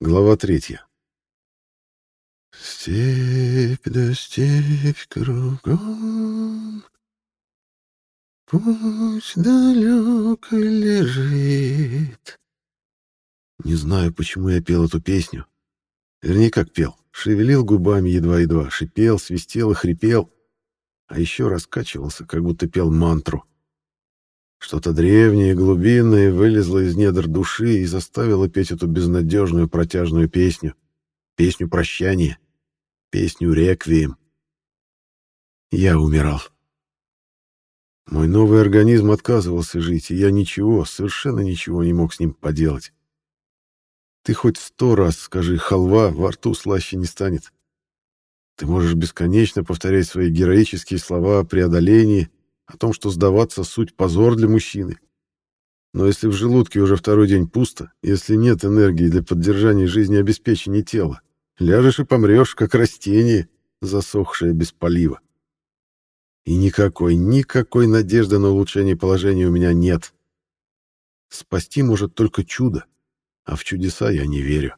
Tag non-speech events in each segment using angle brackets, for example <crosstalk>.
Глава третья. Степь да степь кругом, Пусть далеко лежит. Не знаю, почему я пел эту песню. Вернее, как пел. Шевелил губами едва-едва, шипел, свистел и хрипел. А еще раскачивался, как будто пел мантру. Что-то древнее, глубинное вылезло из недр души и заставило петь эту безнадежную протяжную песню. Песню прощания. Песню реквием. Я умирал. Мой новый организм отказывался жить, и я ничего, совершенно ничего не мог с ним поделать. Ты хоть сто раз скажи «халва», во рту слаще не станет. Ты можешь бесконечно повторять свои героические слова о преодолении, о том, что сдаваться — суть позор для мужчины. Но если в желудке уже второй день пусто, если нет энергии для поддержания жизнеобеспечения тела, ляжешь и помрешь, как растение, засохшее без полива. И никакой, никакой надежды на улучшение положения у меня нет. Спасти может только чудо, а в чудеса я не верю.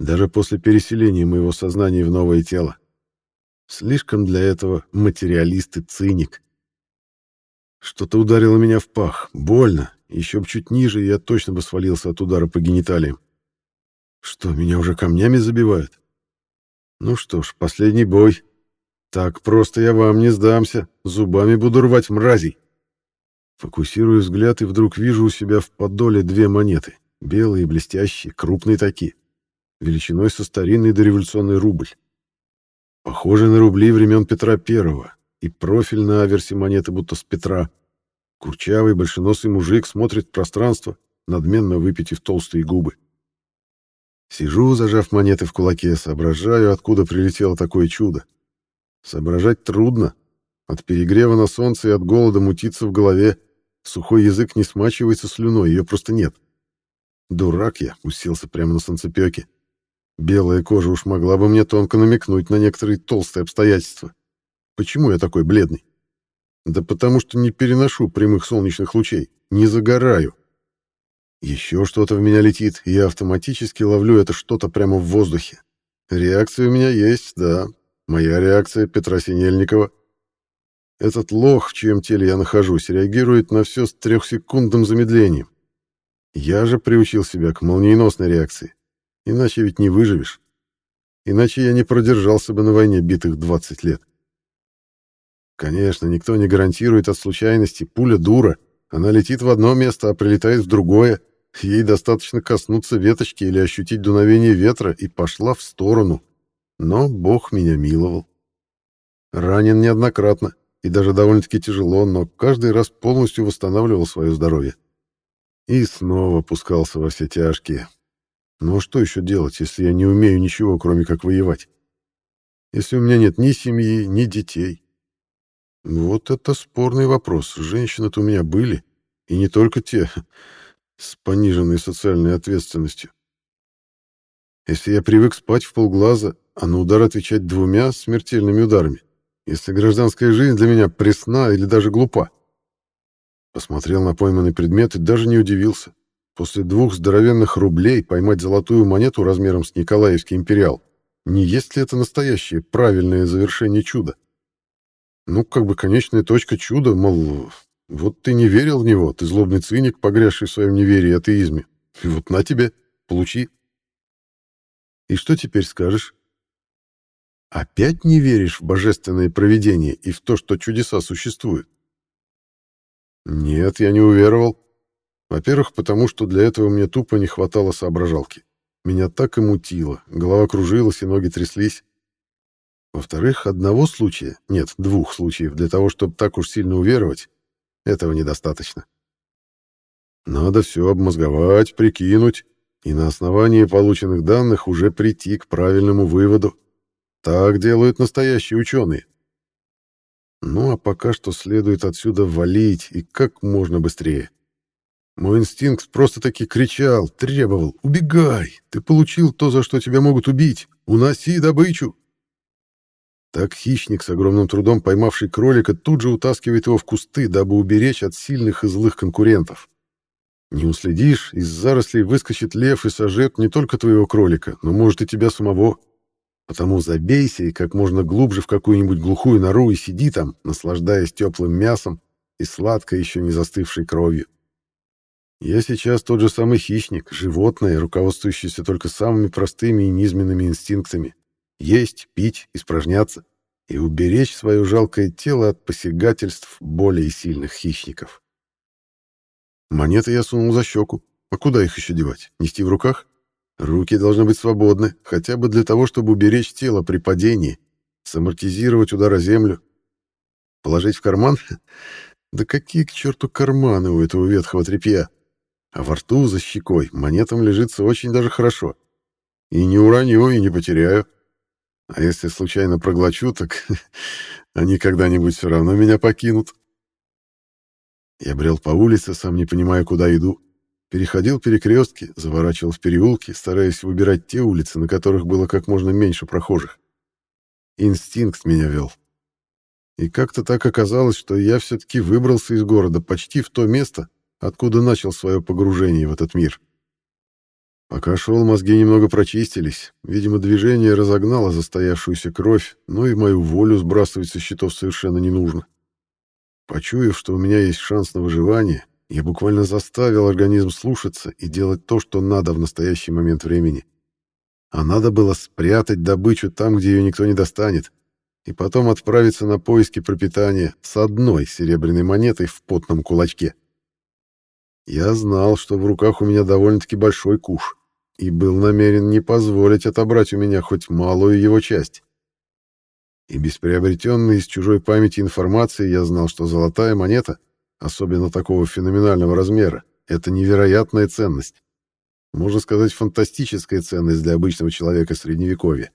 Даже после переселения моего сознания в новое тело. Слишком для этого материалист и циник. Что-то ударило меня в пах, больно, еще бы чуть ниже, я точно бы свалился от удара по гениталиям. Что, меня уже камнями забивают? Ну что ж, последний бой. Так просто я вам не сдамся. Зубами буду рвать мразей. Фокусирую взгляд и вдруг вижу у себя в подоле две монеты. Белые, блестящие, крупные такие. Величиной со старинный дореволюционный рубль. Похожие на рубли времен Петра Первого. И профиль на аверсе монеты будто с Петра. Курчавый, большеносый мужик смотрит в пространство, надменно выпитив толстые губы. Сижу, зажав монеты в кулаке, соображаю, откуда прилетело такое чудо. Соображать трудно. От перегрева на солнце и от голода мутится в голове. Сухой язык не смачивается слюной, ее просто нет. Дурак я, уселся прямо на солнцепёке. Белая кожа уж могла бы мне тонко намекнуть на некоторые толстые обстоятельства. Почему я такой бледный? Да потому что не переношу прямых солнечных лучей, не загораю. Еще что-то в меня летит, и я автоматически ловлю это что-то прямо в воздухе. Реакция у меня есть, да, Моя реакция Петра Синельникова. Этот лох, в чьем теле я нахожусь, реагирует на все с трехсекундным замедлением. Я же приучил себя к молниеносной реакции. Иначе ведь не выживешь. Иначе я не продержался бы на войне битых 20 лет. Конечно, никто не гарантирует от случайности. Пуля дура. Она летит в одно место, а прилетает в другое. Ей достаточно коснуться веточки или ощутить дуновение ветра, и пошла в сторону. Но Бог меня миловал. Ранен неоднократно, и даже довольно-таки тяжело, но каждый раз полностью восстанавливал свое здоровье. И снова пускался во все тяжкие. Ну а что еще делать, если я не умею ничего, кроме как воевать? Если у меня нет ни семьи, ни детей? Вот это спорный вопрос. Женщины-то у меня были, и не только те <laughs> с пониженной социальной ответственностью. Если я привык спать в полглаза, а на удар отвечать двумя смертельными ударами, если гражданская жизнь для меня пресна или даже глупа. Посмотрел на пойманный предмет и даже не удивился. После двух здоровенных рублей поймать золотую монету размером с Николаевский империал. Не есть ли это настоящее правильное завершение чуда? Ну, как бы конечная точка чуда, мол, вот ты не верил в него, ты злобный циник, погрязший в своем неверии и атеизме. И вот на тебе, получи. И что теперь скажешь? Опять не веришь в божественное провидение и в то, что чудеса существуют? Нет, я не уверовал. Во-первых, потому что для этого мне тупо не хватало соображалки. Меня так и мутило, голова кружилась и ноги тряслись. Во-вторых, одного случая, нет, двух случаев, для того, чтобы так уж сильно уверовать, этого недостаточно. Надо все обмозговать, прикинуть, и на основании полученных данных уже прийти к правильному выводу. Так делают настоящие ученые. Ну а пока что следует отсюда валить и как можно быстрее. Мой инстинкт просто-таки кричал, требовал «Убегай! Ты получил то, за что тебя могут убить! Уноси добычу!» Так хищник, с огромным трудом поймавший кролика, тут же утаскивает его в кусты, дабы уберечь от сильных и злых конкурентов. Не уследишь, из зарослей выскочит лев и сожжет не только твоего кролика, но, может, и тебя самого. Потому забейся и как можно глубже в какую-нибудь глухую нору и сиди там, наслаждаясь теплым мясом и сладкой еще не застывшей кровью. Я сейчас тот же самый хищник, животное, руководствующееся только самыми простыми и низменными инстинктами. Есть, пить, испражняться и уберечь свое жалкое тело от посягательств более сильных хищников. Монеты я сунул за щеку. А куда их еще девать? Нести в руках? Руки должны быть свободны, хотя бы для того, чтобы уберечь тело при падении, самортизировать удар о землю. Положить в карман? <laughs> Да какие к черту карманы у этого ветхого тряпья? А во рту за щекой монетам лежится очень даже хорошо. И не уроню, и не потеряю. А если случайно проглочу, так <laughs> они когда-нибудь все равно меня покинут. Я брел по улице, сам не понимая, куда иду. Переходил перекрестки, заворачивал в переулки, стараясь выбирать те улицы, на которых было как можно меньше прохожих. Инстинкт меня вел. И как-то так оказалось, что я все-таки выбрался из города почти в то место, откуда начал свое погружение в этот мир. Пока шел, мозги немного прочистились. Видимо, движение разогнало застоявшуюся кровь, но и мою волю сбрасывать со счетов совершенно не нужно. Почуяв, что у меня есть шанс на выживание, я буквально заставил организм слушаться и делать то, что надо в настоящий момент времени. А надо было спрятать добычу там, где ее никто не достанет, и потом отправиться на поиски пропитания с одной серебряной монетой в потном кулачке. Я знал, что в руках у меня довольно-таки большой куш, и был намерен не позволить отобрать у меня хоть малую его часть. И без приобретенной из чужой памяти информации я знал, что золотая монета, особенно такого феноменального размера, это невероятная ценность. Можно сказать, фантастическая ценность для обычного человека Средневековья.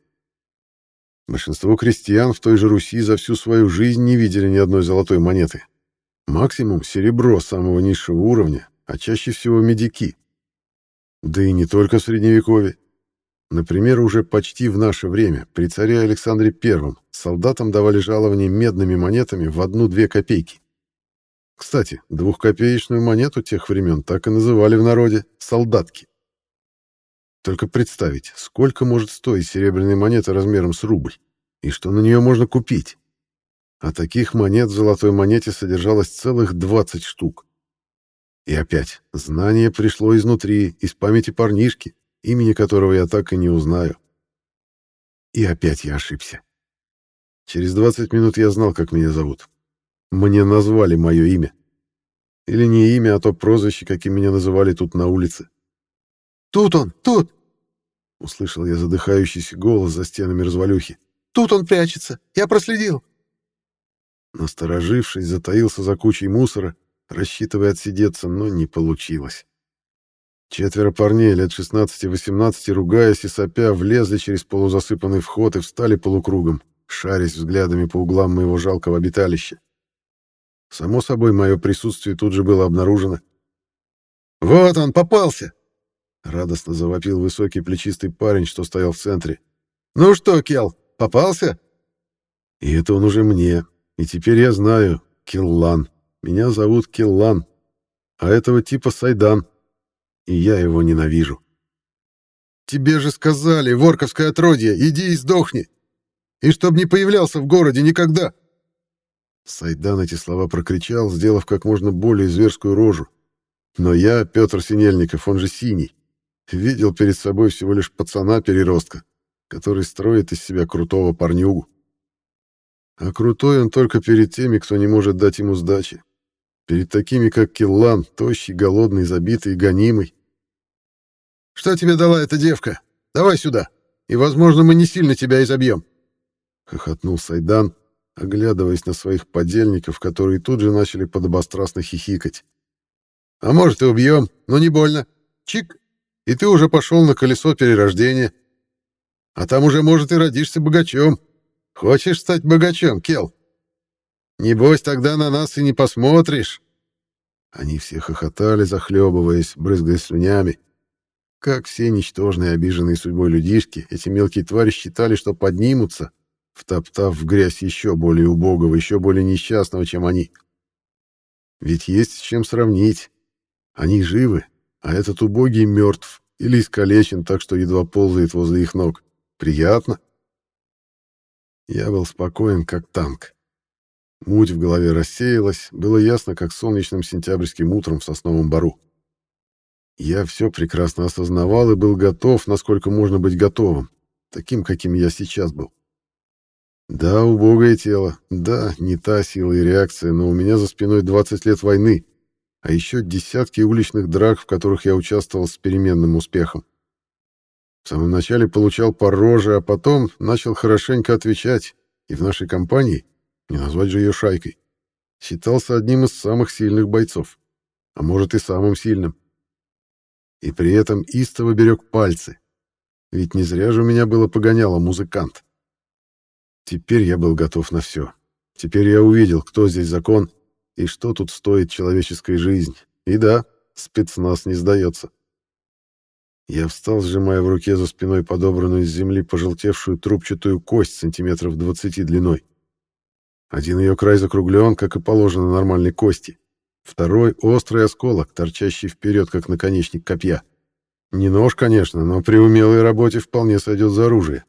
Большинство крестьян в той же Руси за всю свою жизнь не видели ни одной золотой монеты. Максимум — серебро самого низшего уровня, а чаще всего медики. Да и не только в Средневековье. Например, уже почти в наше время, при царе Александре I, солдатам давали жалование медными монетами в одну-две копейки. Кстати, двухкопеечную монету тех времен так и называли в народе «солдатки». Только представить, сколько может стоить серебряная монета размером с рубль, и что на нее можно купить. А таких монет в золотой монете содержалось целых 20 штук. И опять, знание пришло изнутри, из памяти парнишки, имени которого я так и не узнаю. И опять я ошибся. Через 20 минут я знал, как меня зовут. Мне назвали мое имя. Или не имя, а то прозвище, каким меня называли тут на улице. «Тут он! Тут!» Услышал я задыхающийся голос за стенами развалюхи. «Тут он прячется! Я проследил!» Насторожившись, затаился за кучей мусора, рассчитывая отсидеться, но не получилось. Четверо парней лет 16-18, ругаясь и сопя, влезли через полузасыпанный вход и встали полукругом, шарясь взглядами по углам моего жалкого обиталища. Само собой, мое присутствие тут же было обнаружено. «Вот он, попался!» — радостно завопил высокий плечистый парень, что стоял в центре. «Ну что, Кел, попался?» И это он уже мне. И теперь я знаю. Киллан. Меня зовут Киллан. А этого типа Сайдан и я его ненавижу. «Тебе же сказали, ворковское отродье, иди и сдохни! И чтоб не появлялся в городе никогда!» Сайдан эти слова прокричал, сделав как можно более зверскую рожу. Но я, Петр Синельников, он же Синий, видел перед собой всего лишь пацана-переростка, который строит из себя крутого парнюгу. А крутой он только перед теми, кто не может дать ему сдачи. Перед такими, как Киллан, тощий, голодный, забитый, гонимый, что тебе дала эта девка? Давай сюда, и, возможно, мы не сильно тебя изобьем. Хохотнул Сайдан, оглядываясь на своих подельников, которые тут же начали подобострастно хихикать. А может, и убьем, но не больно. Чик, и ты уже пошел на колесо перерождения. А там уже, может, и родишься богачом. Хочешь стать богачом, Кел? Небось, тогда на нас и не посмотришь. Они все хохотали, захлебываясь, брызгая слюнями. Как все ничтожные, обиженные судьбой людишки, эти мелкие твари считали, что поднимутся, втоптав в грязь еще более убогого, еще более несчастного, чем они. Ведь есть с чем сравнить. Они живы, а этот убогий мертв или искалечен так, что едва ползает возле их ног. Приятно. Я был спокоен, как танк. Муть в голове рассеялась, было ясно, как солнечным сентябрьским утром в сосновом бару. Я все прекрасно осознавал и был готов, насколько можно быть готовым, таким, каким я сейчас был. Да, убогое тело, да, не та сила и реакция, но у меня за спиной 20 лет войны, а еще десятки уличных драк, в которых я участвовал с переменным успехом. В самом начале получал по роже, а потом начал хорошенько отвечать, и в нашей компании, не назвать же ее шайкой, считался одним из самых сильных бойцов, а может и самым сильным. И при этом истово берег пальцы, ведь не зря же у меня было погоняло музыкант. Теперь я был готов на все. Теперь я увидел, кто здесь закон и что тут стоит человеческая жизнь. И да, спецназ не сдается. Я встал, сжимая в руке за спиной подобранную из земли пожелтевшую трубчатую кость сантиметров двадцати длиной. Один ее край закруглен, как и положено нормальной кости. Второй — острый осколок, торчащий вперед, как наконечник копья. Не нож, конечно, но при умелой работе вполне сойдет за оружие.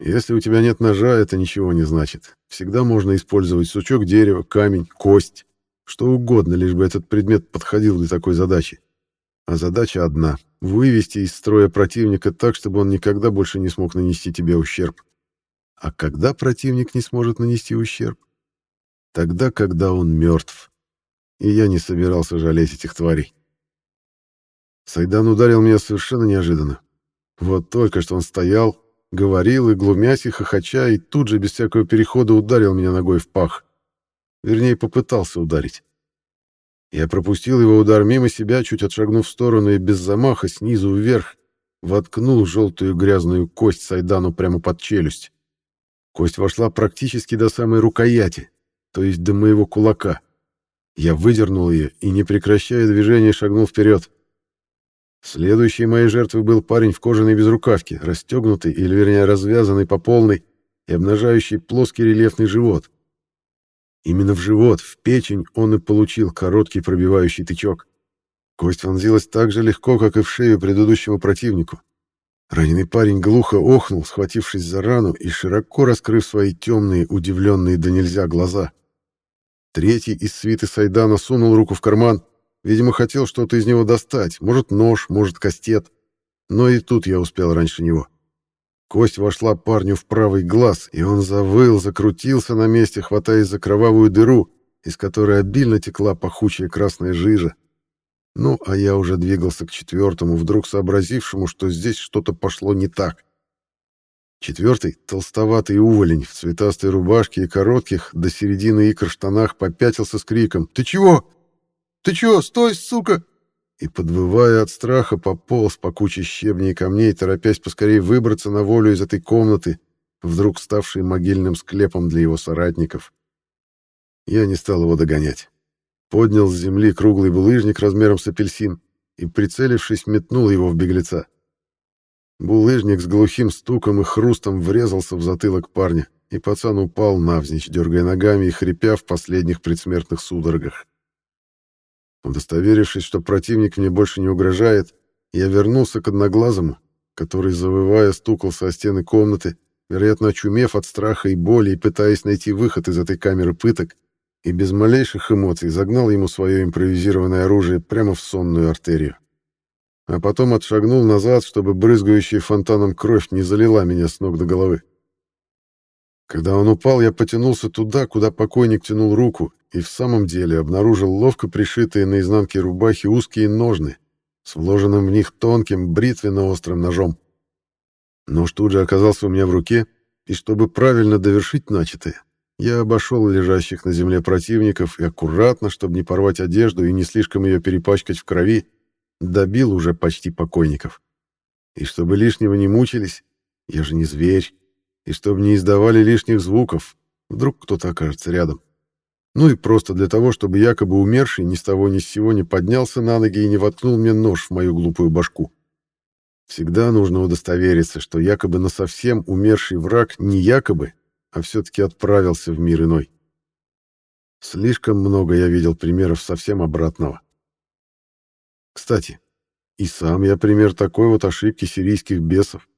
Если у тебя нет ножа, это ничего не значит. Всегда можно использовать сучок дерева, камень, кость, что угодно, лишь бы этот предмет подходил для такой задачи. А задача одна — вывести из строя противника так, чтобы он никогда больше не смог нанести тебе ущерб. А когда противник не сможет нанести ущерб? Тогда, когда он мертв. И я не собирался жалеть этих тварей. Сайдан ударил меня совершенно неожиданно. Вот только что он стоял, Говорил и, глумясь и хохоча, и тут же без всякого перехода ударил меня ногой в пах. Вернее, попытался ударить. Я пропустил его удар мимо себя, чуть отшагнув в сторону и без замаха снизу вверх воткнул желтую грязную кость Сайдану прямо под челюсть. Кость вошла практически до самой рукояти, то есть до моего кулака. Я выдернул ее и, не прекращая движения, шагнул вперед. Следующей моей жертвой был парень в кожаной безрукавке, расстегнутый, или вернее развязанный по полной и обнажающий плоский рельефный живот. Именно в живот, в печень он и получил короткий пробивающий тычок. Кость вонзилась так же легко, как и в шею предыдущему противнику. Раненый парень глухо охнул, схватившись за рану и широко раскрыв свои темные, удивленные до нельзя глаза. Третий из свиты Сайдана сунул руку в карман, Видимо, хотел что-то из него достать. Может, нож, может, кастет. Но и тут я успел раньше него. Кость вошла парню в правый глаз, и он завыл, закрутился на месте, хватаясь за кровавую дыру, из которой обильно текла пахучая красная жижа. Ну, а я уже двигался к четвертому, вдруг сообразившему, что здесь что-то пошло не так. Четвертый, толстоватый уволень в цветастой рубашке и коротких до середины икр штанах попятился с криком «Ты чего? Ты чё, стой, сука!» И, подвывая от страха, пополз по куче щебней и камней, торопясь поскорее выбраться на волю из этой комнаты, вдруг ставшей могильным склепом для его соратников. Я не стал его догонять. Поднял с земли круглый булыжник размером с апельсин и, прицелившись, метнул его в беглеца. Булыжник с глухим стуком и хрустом врезался в затылок парня, и пацан упал навзничь, дергая ногами и хрипя в последних предсмертных судорогах. Удостоверившись, что противник мне больше не угрожает, я вернулся к одноглазому, который, завывая, стукался о стены комнаты, вероятно, очумев от страха и боли и пытаясь найти выход из этой камеры пыток, и без малейших эмоций загнал ему свое импровизированное оружие прямо в сонную артерию. А потом отшагнул назад, чтобы брызгающая фонтаном кровь не залила меня с ног до головы. Когда он упал, я потянулся туда, куда покойник тянул руку, и в самом деле обнаружил ловко пришитые на изнанке рубахи узкие ножны с вложенным в них тонким бритвенно-острым ножом. Нож тут же оказался у меня в руке, и чтобы правильно довершить начатое, я обошел лежащих на земле противников и аккуратно, чтобы не порвать одежду и не слишком ее перепачкать в крови, добил уже почти покойников. И чтобы лишнего не мучились, я же не зверь, и чтобы не издавали лишних звуков, вдруг кто-то окажется рядом. Ну и просто для того, чтобы якобы умерший ни с того ни с сего не поднялся на ноги и не воткнул мне нож в мою глупую башку. Всегда нужно удостовериться, что якобы на совсем умерший враг не якобы, а все-таки отправился в мир иной. Слишком много я видел примеров совсем обратного. Кстати, и сам я пример такой вот ошибки сирийских бесов.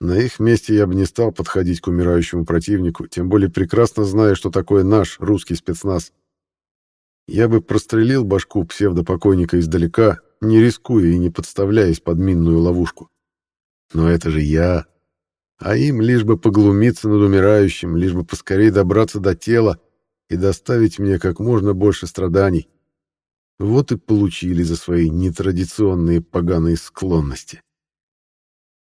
На их месте я бы не стал подходить к умирающему противнику, тем более прекрасно зная, что такое наш русский спецназ. Я бы прострелил башку псевдопокойника издалека, не рискуя и не подставляясь под минную ловушку. Но это же я. А им лишь бы поглумиться над умирающим, лишь бы поскорее добраться до тела и доставить мне как можно больше страданий. Вот и получили за свои нетрадиционные поганые склонности.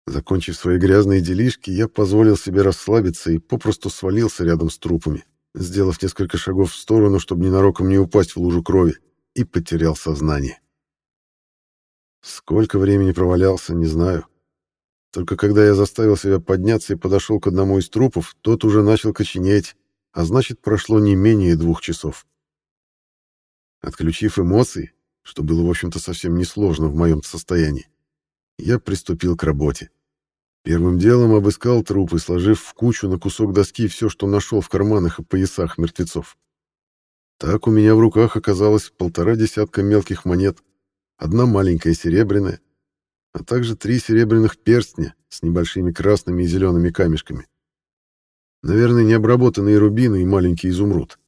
Закончив свои грязные делишки, я позволил себе расслабиться и попросту свалился рядом с трупами, сделав несколько шагов в сторону, чтобы ненароком не упасть в лужу крови, и потерял сознание. Сколько времени провалялся, не знаю. Только когда я заставил себя подняться и подошел к одному из трупов, тот уже начал коченеть, а значит, прошло не менее двух часов. Отключив эмоции, что было, в общем-то, совсем несложно в моем состоянии, я приступил к работе. Первым делом обыскал трупы, сложив в кучу на кусок доски все, что нашел в карманах и поясах мертвецов. Так у меня в руках оказалось полтора десятка мелких монет, одна маленькая серебряная, а также три серебряных перстня с небольшими красными и зелеными камешками. Наверное, необработанные рубины и маленький изумруд.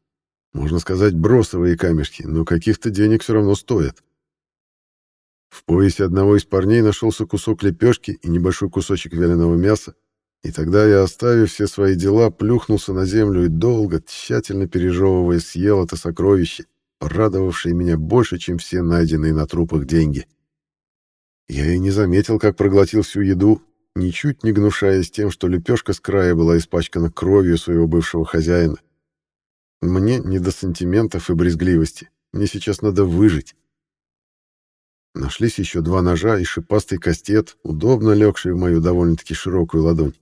Можно сказать, бросовые камешки, но каких-то денег все равно стоят. В поясе одного из парней нашелся кусок лепешки и небольшой кусочек вяленого мяса, и тогда я, оставив все свои дела, плюхнулся на землю и долго, тщательно пережевывая, съел это сокровище, порадовавшее меня больше, чем все найденные на трупах деньги. Я и не заметил, как проглотил всю еду, ничуть не гнушаясь тем, что лепешка с края была испачкана кровью своего бывшего хозяина. Мне не до сантиментов и брезгливости. Мне сейчас надо выжить. Нашлись еще два ножа и шипастый кастет, удобно легший в мою довольно-таки широкую ладонь.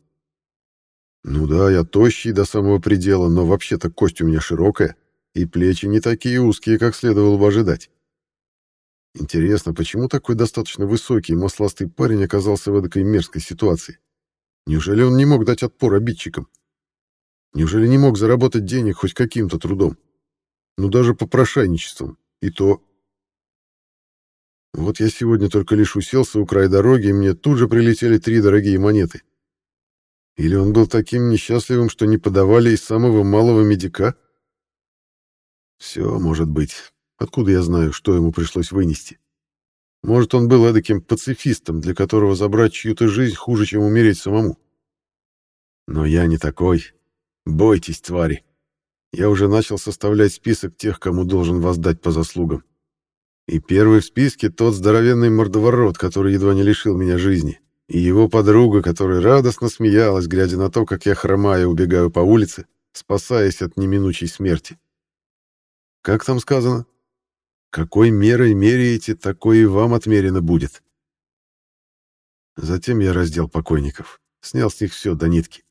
Ну да, я тощий до самого предела, но вообще-то кость у меня широкая, и плечи не такие узкие, как следовало бы ожидать. Интересно, почему такой достаточно высокий и масластый парень оказался в этой мерзкой ситуации? Неужели он не мог дать отпор обидчикам? Неужели не мог заработать денег хоть каким-то трудом? Ну, даже попрошайничеством. И то... Вот я сегодня только лишь уселся у края дороги, и мне тут же прилетели три дорогие монеты. Или он был таким несчастливым, что не подавали из самого малого медика? Все может быть. Откуда я знаю, что ему пришлось вынести? Может, он был эдаким пацифистом, для которого забрать чью-то жизнь хуже, чем умереть самому. Но я не такой. Бойтесь, твари. Я уже начал составлять список тех, кому должен воздать по заслугам. И первый в списке тот здоровенный мордоворот, который едва не лишил меня жизни, и его подруга, которая радостно смеялась, глядя на то, как я хромая убегаю по улице, спасаясь от неминучей смерти. Как там сказано? Какой мерой меряете, такой и вам отмерено будет. Затем я раздел покойников, снял с них все до нитки.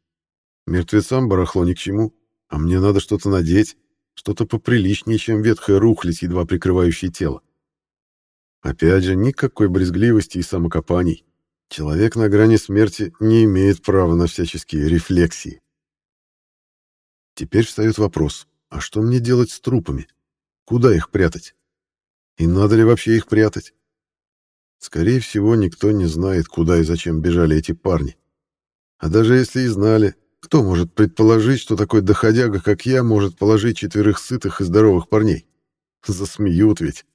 Мертвецам барахло ни к чему, а мне надо что-то надеть, что-то поприличнее, чем ветхая рухлядь, едва прикрывающая тело. Опять же, никакой брезгливости и самокопаний. Человек на грани смерти не имеет права на всяческие рефлексии. Теперь встает вопрос, а что мне делать с трупами? Куда их прятать? И надо ли вообще их прятать? Скорее всего, никто не знает, куда и зачем бежали эти парни. А даже если и знали, кто может предположить, что такой доходяга, как я, может положить четверых сытых и здоровых парней? Засмеют ведь.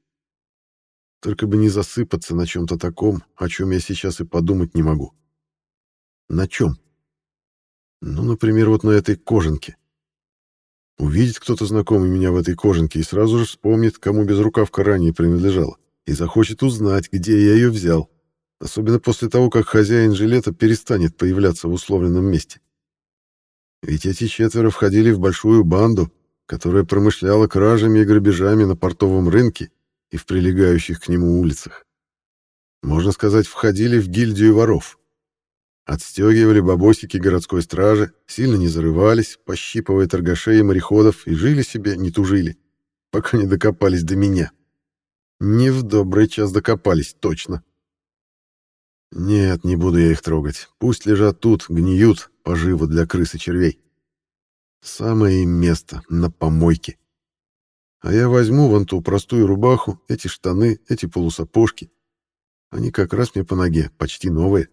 Только бы не засыпаться на чем-то таком, о чем я сейчас и подумать не могу. На чем? Ну, например, вот на этой кожанке. Увидит кто-то знакомый меня в этой кожанке и сразу же вспомнит, кому безрукавка ранее принадлежала, и захочет узнать, где я ее взял, особенно после того, как хозяин жилета перестанет появляться в условленном месте. Ведь эти четверо входили в большую банду, которая промышляла кражами и грабежами на портовом рынке и в прилегающих к нему улицах. Можно сказать, входили в гильдию воров. Отстегивали бабосики городской стражи, сильно не зарывались, пощипывая торгашей и мореходов, и жили себе, не тужили, пока не докопались до меня. Не в добрый час докопались, точно. Нет, не буду я их трогать. Пусть лежат тут, гниют, поживо для крыс и червей. Самое им место на помойке. А я возьму вон ту простую рубаху, эти штаны, эти полусапожки. Они как раз мне по ноге, почти новые.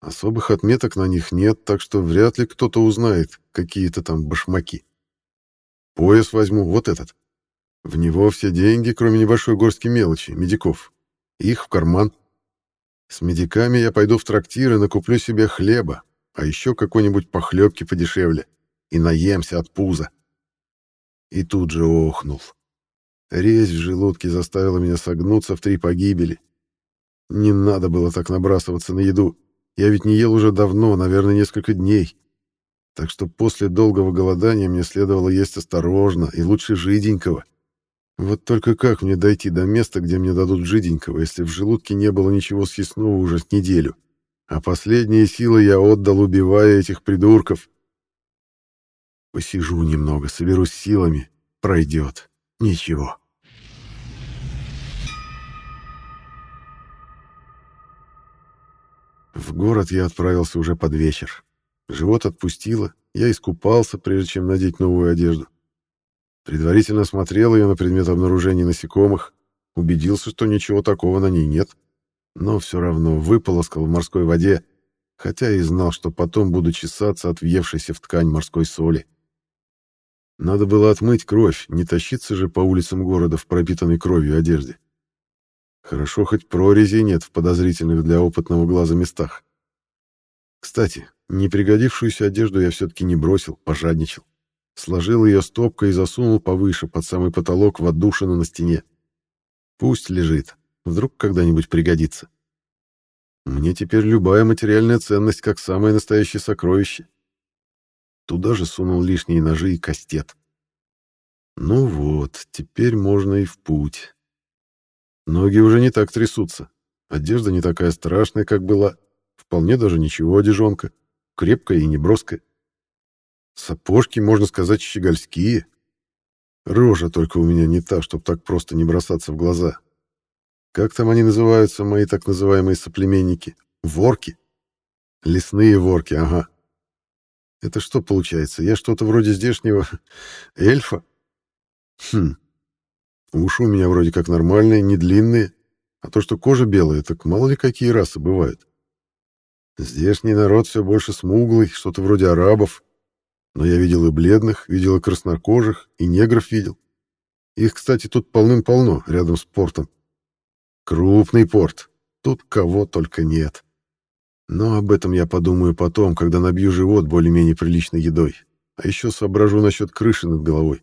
Особых отметок на них нет, так что вряд ли кто-то узнает какие-то там башмаки. Пояс возьму, вот этот. В него все деньги, кроме небольшой горстки мелочи, медиков. Их в карман. С медиками я пойду в трактир и накуплю себе хлеба, а еще какой-нибудь похлебки подешевле, и наемся от пуза. И тут же охнул. Резь в желудке заставила меня согнуться в три погибели. Не надо было так набрасываться на еду. Я ведь не ел уже давно, наверное, несколько дней. Так что после долгого голодания мне следовало есть осторожно и лучше жиденького. Вот только как мне дойти до места, где мне дадут жиденького, если в желудке не было ничего съестного уже с неделю? А последние силы я отдал, убивая этих придурков. Посижу немного, соберусь силами. Пройдет. Ничего. В город я отправился уже под вечер. Живот отпустило, я искупался, прежде чем надеть новую одежду. Предварительно осмотрел ее на предмет обнаружения насекомых, убедился, что ничего такого на ней нет, но все равно выполоскал в морской воде, хотя и знал, что потом буду чесаться от въевшейся в ткань морской соли. Надо было отмыть кровь, не тащиться же по улицам города в пропитанной кровью одежде. Хорошо, хоть прорезей нет в подозрительных для опытного глаза местах. Кстати, непригодившуюся одежду я все-таки не бросил, пожадничал. Сложил ее стопкой и засунул повыше, под самый потолок, в отдушину на стене. Пусть лежит, вдруг когда-нибудь пригодится. Мне теперь любая материальная ценность как самое настоящее сокровище. Туда же сунул лишние ножи и кастет. Ну вот, теперь можно и в путь. Ноги уже не так трясутся. Одежда не такая страшная, как была. Вполне даже ничего одежонка. Крепкая и неброская. Сапожки, можно сказать, щегольские. Рожа только у меня не та, чтобы так просто не бросаться в глаза. Как там они называются, мои так называемые соплеменники? Ворки? Лесные ворки, ага. Это что получается? Я что-то вроде здешнего <laughs> эльфа? Хм. Уши у меня вроде как нормальные, не длинные. А то, что кожа белая, так мало ли какие расы бывают. Здешний народ все больше смуглый, что-то вроде арабов. Но я видел и бледных, видел и краснокожих, и негров видел. Их, кстати, тут полным-полно, рядом с портом. Крупный порт. Тут кого только нет. Но об этом я подумаю потом, когда набью живот более-менее приличной едой. А еще соображу насчет крыши над головой.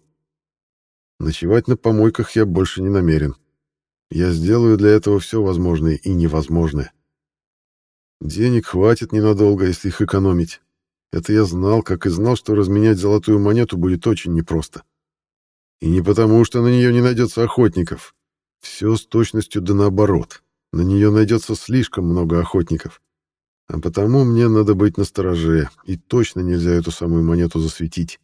Ночевать на помойках я больше не намерен. Я сделаю для этого все возможное и невозможное. Денег хватит ненадолго, если их экономить. Это я знал, как и знал, что разменять золотую монету будет очень непросто. И не потому, что на нее не найдется охотников. Все с точностью да наоборот. На нее найдется слишком много охотников. А потому мне надо быть настороже, и точно нельзя эту самую монету засветить.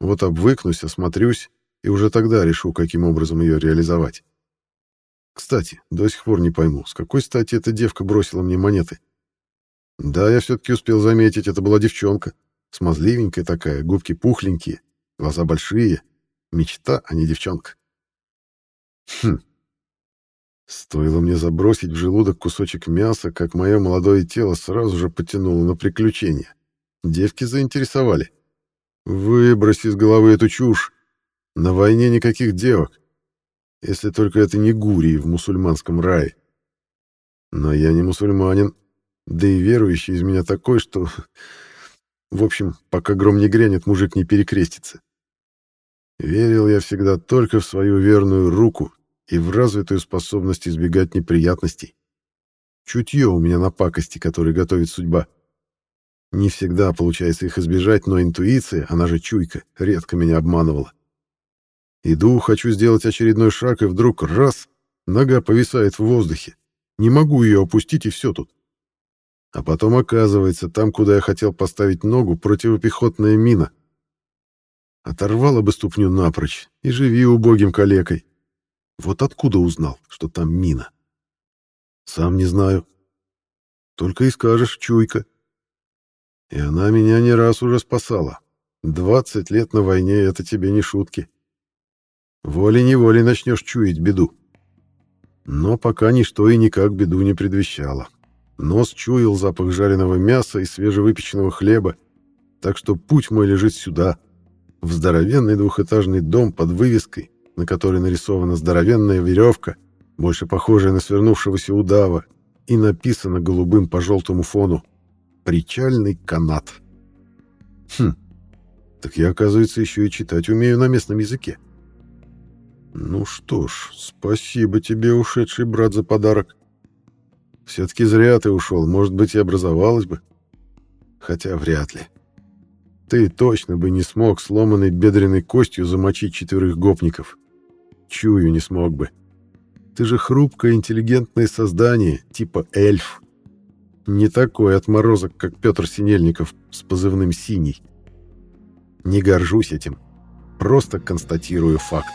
Вот обвыкнусь, осмотрюсь, и уже тогда решу, каким образом ее реализовать. Кстати, до сих пор не пойму, с какой стати эта девка бросила мне монеты. Да, я все-таки успел заметить, это была девчонка. Смазливенькая такая, губки пухленькие, глаза большие. Мечта, а не девчонка. Хм, Стоило мне забросить в желудок кусочек мяса, как мое молодое тело сразу же потянуло на приключения. Девки заинтересовали. Выбрось из головы эту чушь. На войне никаких девок. Если только это не гурии в мусульманском рае. Но я не мусульманин. Да и верующий из меня такой, что... В общем, пока гром не грянет, мужик не перекрестится. Верил я всегда только в свою верную руку и в развитую способность избегать неприятностей. Чутье у меня на пакости, которые готовит судьба. Не всегда получается их избежать, но интуиция, она же чуйка, редко меня обманывала. Иду, хочу сделать очередной шаг, и вдруг раз — нога повисает в воздухе. Не могу ее опустить, и все тут. А потом оказывается, там, куда я хотел поставить ногу, противопехотная мина. Оторвала бы ступню напрочь, и живи убогим калекой. Вот откуда узнал, что там мина? Сам не знаю. Только и скажешь, чуйка. И она меня не раз уже спасала. Двадцать лет на войне — это тебе не шутки. Волей-неволей начнешь чуять беду. Но пока ничто и никак беду не предвещало. Нос чуял запах жареного мяса и свежевыпеченного хлеба, так что путь мой лежит сюда, в здоровенный двухэтажный дом под вывеской, на которой нарисована здоровенная веревка, больше похожая на свернувшегося удава, и написано голубым по желтому фону «Причальный канат». Хм, так я, оказывается, еще и читать умею на местном языке. Ну что ж, спасибо тебе, ушедший брат, за подарок. Все-таки зря ты ушел, может быть, и образовалась бы. Хотя вряд ли. Ты точно бы не смог сломанной бедренной костью замочить четверых гопников. Чую, не смог бы. Ты же хрупкое интеллигентное создание, типа эльф. Не такой отморозок, как Петр Синельников с позывным «Синий». Не горжусь этим. Просто констатирую факт.